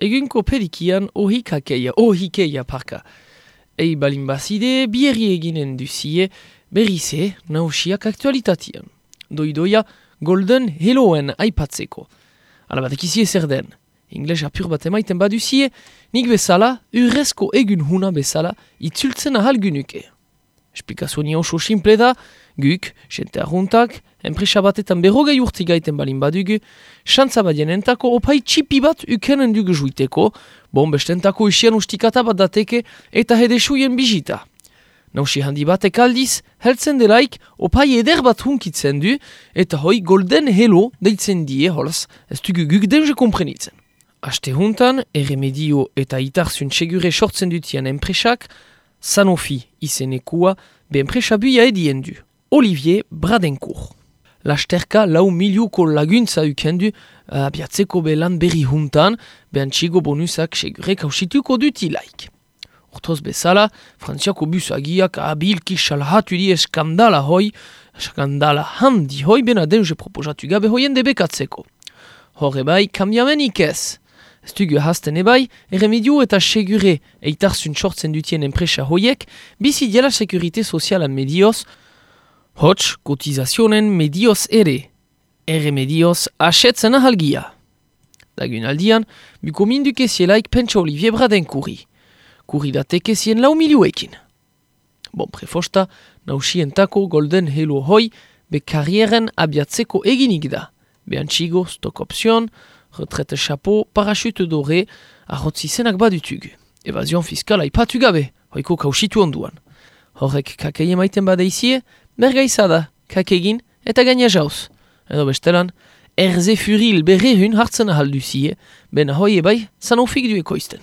egunko perikian ohi kakeia, ohi keia parka. Ei balin bazide, bierri eginen duzie, berrize, nausiak aktualitatian. Doidoia, Golden Helloen aipatzeko. Ala bat ekizie zer den. Ingles apur bat emaiten baduzie, nik bezala, urrezko egun huna bezala, itzultzen ahal gynuke. Esplikazio ni oso simple da, guk, jente arruntak, enpresa batetan berrogei urti gaiten balin badugu, xantza badien entako opai txipi bat ukenen dugu juiteko, bon bestentako isian ustikata bat dateke eta hedesuien bijita. Nausi handi batek aldiz, heltzen delaik, opai eder bat hunkitzen du, eta hoi golden hello deitzen die holaz, ez dugu guk denje komprenitzen. Aste huntan, erremedio eta itarzun segure sortzen dutian enpresak, Sanofi izenekua, be enpresa buia edien du. Olivier Bradencourt. Lasterka lau miliuko laguntza ukendu abiatzeko belan berri huntan, behan txigo bonusak segure kausituko dutilaik. Hortoz bezala, frantziako busagiak abilki salhatu di eskandala hoi, eskandala handi hoi bena denje proposatu gabe hoien debekatzeko. Horre bai, kambiamenik ez. Ez dugu hasten ebai, erremedio eta segure eitarzun sortzen dutien enpresa hoiek, bizi diela sekurite sozialan medioz, hots kotizazionen medioz ere, erremedioz asetzen ahalgia. Dagun aldian, buko minduke zielaik pentsa Olivier Braden kurri kuridate zien lau miliuekin. Bon prefosta, nausientako golden helo hoi, be karrieren abiatzeko eginik da. Be antxigo, stok retrete chapeau, parachute dore, ahotzi zenak badutug. Evazion fiskala ipatu gabe, hoiko kausitu onduan. Horrek kakeie maiten badeizie, mergaizada, kakegin eta gaina jauz. Edo bestelan, erze furil berrehun hartzen ahalduzie, ben hoi ebai, zanofik du ekoizten.